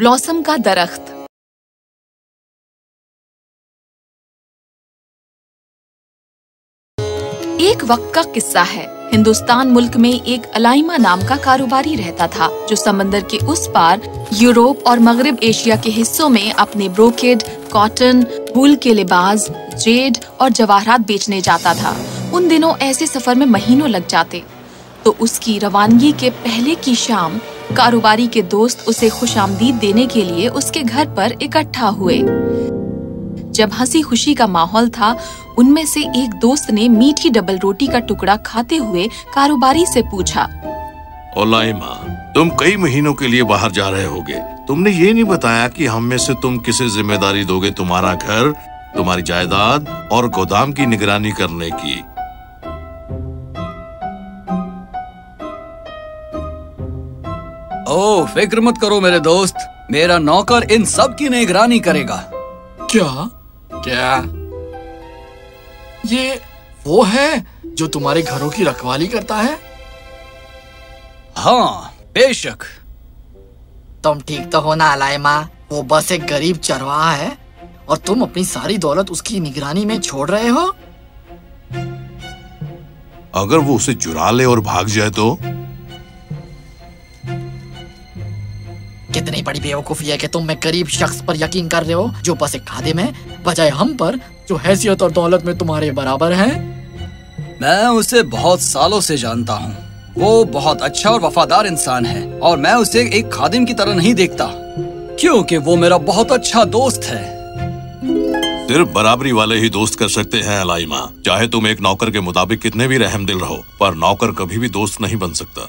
Blossom का दरख्त। एक वक्त का किस्सा है। हिंदुस्तान मुल्क में एक अलाइमा नाम का कारोबारी रहता था, जो समंदर के उस पार यूरोप और मगरब एशिया के हिस्सों में अपने ब्रोकेड, कॉटन, वूल के लिबास, जेड और जवाहरात बेचने जाता था। उन दिनों ऐसे सफ़र में महीनों लग जाते। तो उसकी रवानगी के पहले की शाम कारोबारी के दोस्त उसे खुशामदीद देने के लिए उसके घर पर इकट्ठा हुए। जब हँसी खुशी का माहौल था, उनमें से एक दोस्त ने मीठी डबल रोटी का टुकड़ा खाते हुए कारोबारी से पूछा, ओलाइमा, तुम कई महीनों के लिए बाहर जा रहे होगे। तुमने ये नहीं बताया कि हम में से तुम किसे ज़िम्मेदारी दोगे तुम्हारा घर, तुम्हारी जायदाद और गोदाम की निगरानी करने की। ओह फ़िक्र मत करो मेरे दोस्त। मेरा नौकर इन सब की निगरानी करेगा। क्या? क्या? ये वो है जो तुम्हारे घरों की रखवाली करता है? हाँ बेशक। तुम ठीक तो हो ना अलाइमा वो बस एक गरीब चरवाहा है और तुम अपनी सारी दौलत उसकी निगरानी में छोड़ रहे हो? अगर वो उसे चुरा ले और भाग जाए तो? बेवकूफ़ी है कि तुम मैं गरीब शख्स पर यकीन कर रहे हो जो बस एक खादिम है बजाय हम पर जो हैसियत और दौलत में तुम्हारे बराबर है। मैं उसे बहुत सालों से जानता हूँ। वो बहुत अच्छा और वफादार इंसान है और मैं उसे एक खादिम की तरह नहीं देखता। क्योंकि वो मेरा बहुत अच्छा दोस्त है। सिर्फ़ बराबरी वाले ही दोस्त कर सकते हैं अलाइमा। चाहे तुम एक नौकर के मुताबिक कितने भी रहम दिल रहो पर नौकर कभी भी दोस्त नहीं बन सकता।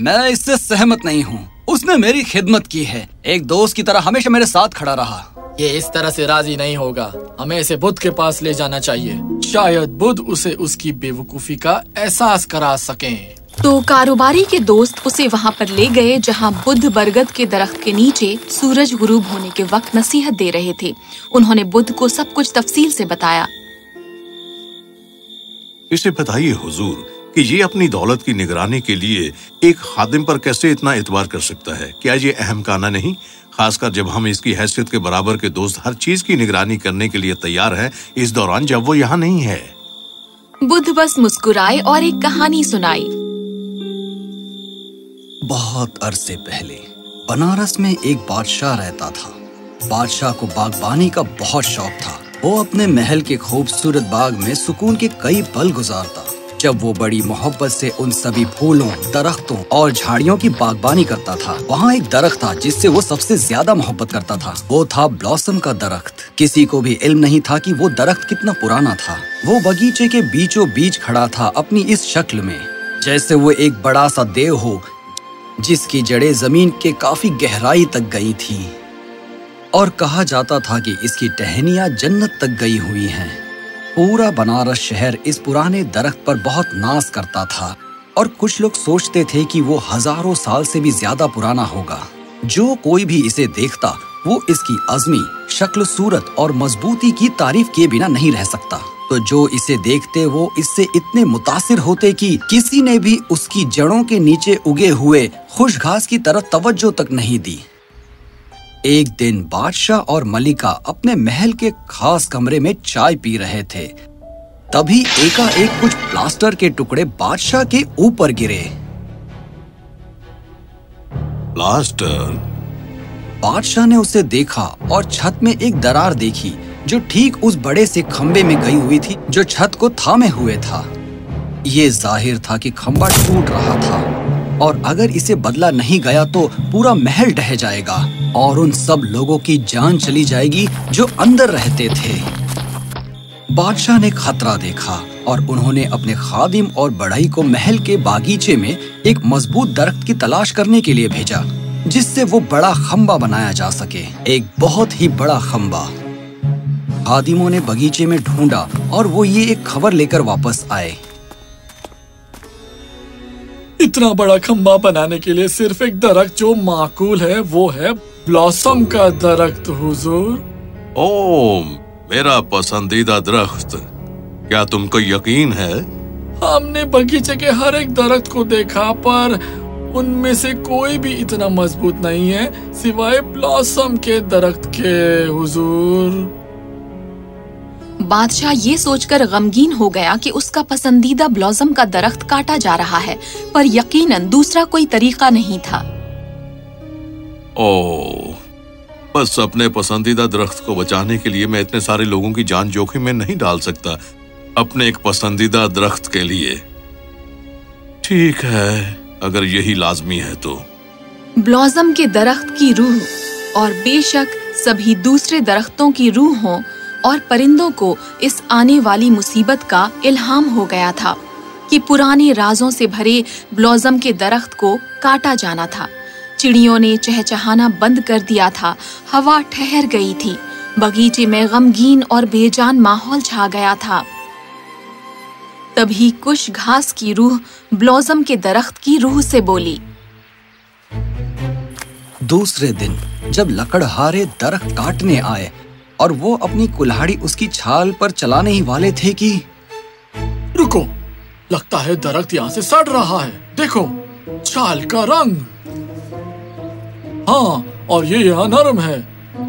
मैं इससे सहमत नहीं हूँ। उसने मेरी खिदमत की है। एक दोस्त की तरह हमेशा मेरे साथ खड़ा रहा। ये इस तरह से राज़ी नहीं होगा। हमें इसे बुद्ध के पास ले जाना चाहिए। शायद बुद्ध उसे उसकी बेवकूफ़ी का एहसास करा सके। तो कारोबारी के दोस्त उसे वहाँ पर ले गए जहाँ बुद्ध बरगद के दरख्त के नीचे सूरज गुरूब होने के वक्त नसीहत दे रहे थे। उन्होंने बुद्ध को सब कुछ तफसील से बताया। इसे बताइए हुजूर कि ये अपनी दौलत की निगरानी के लिए एक खादिम पर कैसे इतना एतबार कर सकता है? क्या ये अहम काना नहीं? खासकर जब हम इसकी हैसियत के बराबर के दोस्त हर चीज़ की निगरानी करने के लिए तैयार हैं इस दौरान जब वो यहाँ नहीं है। बुद्ध बस मुस्कुराए और एक कहानी सुनाई। बहुत अरसे पहले बनारस में एक बादशाह रहता था। बादशाह को बागबानी का बहुत शौक था। वो अपने महल के खूबसूरत बाग में सुकून के कई पल गुजारता। जब वो बड़ी मोहब्बत से उन सभी फूलों, दरख्तों और झाड़ियों की बागबानी करता था, वहाँ एक दरख्त था जिससे वो सबसे ज़्यादा मोहब्बत करता था। वो था ब्लॉसम का दरख्त। किसी को भी इल्म नहीं था कि वो दरख्त कितना पुराना था। वो बगीचे के बीचों बीच खड़ा था अपनी इस शक्ल में। जैसे वो एक बड़ा सा देव हो, जिसकी जड़ें ज़मीन के काफ़ी गहराई तक गई थी। और कहा जाता था कि इसकी टहनिया जन्नत तक गई हुई हैं। पूरा बनारस शहर इस पुराने दरख्त पर बहुत नाज करता था और कुछ लोग सोचते थे कि वो हज़ारों साल से भी ज़्यादा पुराना होगा। जो कोई भी इसे देखता, वो इसकी अजमी, शक्ल, सूरत और मजबूती की तारीफ़ किए बिना नहीं रह सकता। तो जो इसे देखते, वो इससे इतने मुतासिर होते कि किसी ने भी उसकी जड़ों के नीचे उगे हुए खुश घास की तरफ़ तवज्जो तक नहीं दी। एक दिन बादशाह और मलिका अपने महल के खास कमरे में चाय पी रहे थे। तभी एकाएक कुछ प्लास्टर के टुकड़े बादशाह के ऊपर गिरे। प्लास्टर? बादशाह ने उसे देखा और छत में एक दरार देखी जो ठीक उस बड़े से खम्बे में गई हुई थी जो छत को थामे हुए था। ये ज़ाहिर था कि खम्बा टूट रहा था और अगर इसे बदला नहीं गया तो पूरा महल ढह जाएगा। और उन सब लोगों की जान चली जाएगी जो अंदर रहते थे। बादशाह ने खतरा देखा और उन्होंने अपने खादिम और बढ़ई को महल के बागीचे में एक मज़बूत दरख्त की तलाश करने के लिए भेजा, जिससे वो बड़ा खम्बा बनाया जा सके। एक बहुत ही बड़ा खम्बा खादिमों ने बगीचे में ढूंढा और वो ये एक खबर लेकर वापस आए। इतना बड़ा खम्बा बनाने के लिए सिर्फ़ एक दरख्त जो माकूल है, वो है ब्लॉसम का दरख्त हुजूर। ओ मेरा पसंदीदा दरख्त। क्या तुमको यकीन है? हमने बगीचे के हर एक दरख्त को देखा पर उनमें से कोई भी इतना मज़बूत नहीं है सिवाय ब्लॉसम के दरख्त के हुजूर। बादशाह ये सोचकर गमगीन हो गया कि उसका पसंदीदा ब्लॉसम का दरख्त काटा जा रहा है पर यकीनन दूसरा कोई तरीका नहीं था। ओ बस अपने पसंदीदा दरख्त को बचाने के लिए मैं इतने सारे लोगों की जान जोखिम में नहीं डाल सकता। अपने एक पसंदीदा दरख्त के लिए। ठीक है, अगर यही लाजमी है तो। ब्लॉसम के दरख्त की रूह और बेशक सभी दूसरे दरख्तों की रूह और परिंदों को इस आने वाली मुसीबत का इल्हाम हो गया था कि पुराने राजों से भरे ब्लॉसम के दरख्त को काटा जाना था। चिड़ियों ने चहचहाना बंद कर दिया था। हवा ठहर गई थी। बगीचे में गमगीन और बेजान माहौल छा गया था। तभी कुछ घास की रूह ब्लॉजम के दरख्त की रूह से बोली। दूसरे दिन जब लकड़हारे दरख्त काटने आए और वो अपनी कुल्हाड़ी उसकी छाल पर चलाने ही वाले थे कि रुको लगता है दरख्त यहाँ से सड़ रहा है। देखो छाल का रंग। हाँ और ये यहाँ नरम है।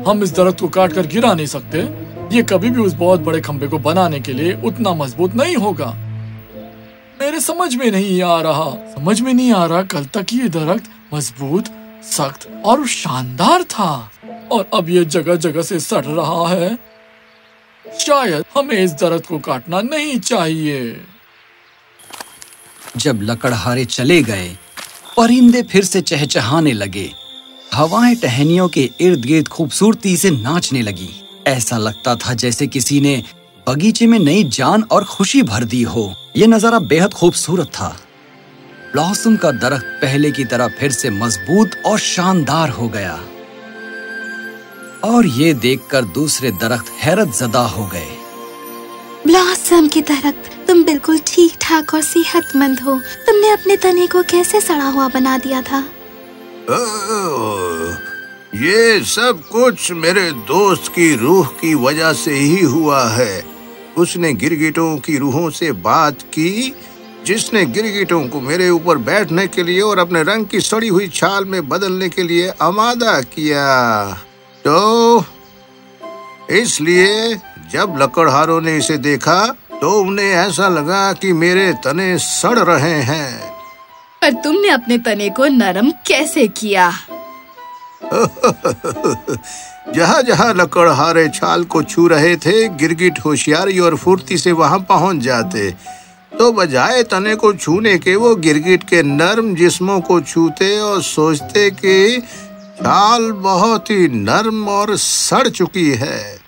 हम इस दरख्त को काट कर गिरा नहीं सकते। ये कभी भी उस बहुत बड़े खंबे को बनाने के लिए उतना मज़बूत नहीं होगा। मेरे समझ में नहीं आ रहा। समझ में नहीं आ रहा कल तक ये दरख्त मज़बूत, सख्त और शानदार था। और अब ये जगह जगह से सड़ रहा है। शायद हमें इस दरख्त को काटना नहीं चाहिए। जब लकड़हारे चले गए, परिंदे फिर से चहचहाने लगे। हवाएँ टहनियों के इर्द गिर्द खूबसूरती से नाचने लगी। ऐसा लगता था जैसे किसी ने बगीचे में नई जान और खुशी भर दी हो। यह नज़ारा बेहद खूबसूरत था। ब्लॉसम का दरख्त पहले की तरह फिर से मज़बूत और शानदार हो गया। और ये देखकर दूसरे दरख्त हैरत जदा हो गए। ब्लॉसम के दरख्त, तुम बिल्कुल ठीक ठाक और सेहतमंद हो। तुमने अपने तने को कैसे सड़ा हुआ बना दिया था? ये सब कुछ मेरे दोस्त की रूह की वजह से ही हुआ है। उसने गिरगिटों की रूहों से बात की, जिसने गिरगिटों को मेरे ऊपर बैठने के लिए और अपने रंग की सड़ी हुई छाल में बदलने के लिए आमादा किया। तो इसलिए जब लकड़हारों ने इसे देखा तो उन्हें ऐसा लगा कि मेरे तने सड़ रहे हैं। पर तुमने अपने तने को नरम कैसे किया? जहाँ जहाँ लकड़हारे छाल को छू रहे थे गिरगिट होशियारी और फुर्ती से वहाँ पहुँच जाते। तो बजाय तने को छूने के वो गिरगिट के नर्म जिस्मों को छूते और सोचते कि छाल बहुत ही नर्म और सड़ चुकी है।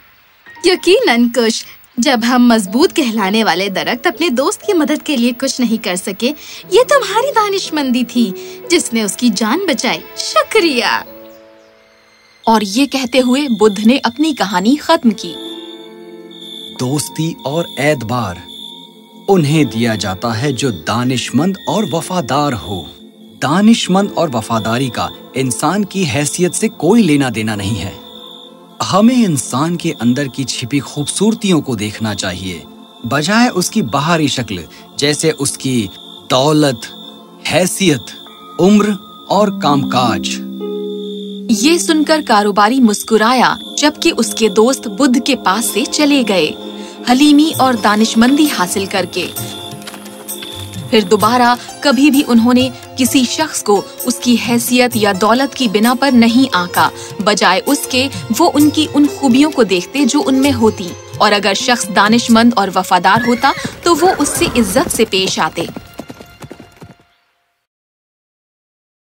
यकीनन कुश जब हम मज़बूत कहलाने वाले दरख्त अपने दोस्त की मदद के लिए कुछ नहीं कर सके ये तुम्हारी दानिशमंदी थी जिसने उसकी जान बचाई। शुक्रिया। और ये कहते हुए बुद्ध ने अपनी कहानी खत्म की। दोस्ती और एतबार उन्हें दिया जाता है जो दानिशमंद और वफादार हो। दानिशमंद और वफादारी का इंसान की हैसियत से कोई लेना देना नहीं है। हमें इंसान के अंदर की छिपी खूबसूरतियों को देखना चाहिए। बजाय उसकी बाहरी शक्ल, जैसे उसकी दौलत, हैसियत, उम्र और कामकाज। ये सुनकर कारोबारी मुस्कुराया, जबकि उसके दोस्त बुद्ध के पास से चले गए। हलीमी और दानिशमंदी हासिल करके। फिर दोबारा कभी भी उन्होंने किसी शख्स को उसकी हैसियत या दौलत की बिना पर नहीं आका। बजाय उसके, वो उनकी उन खूबियों को देखते जो उनमें होती। और अगर शख्स दानिशमंद और वफादार होता तो वो उससे इज़्ज़त से पेश आते।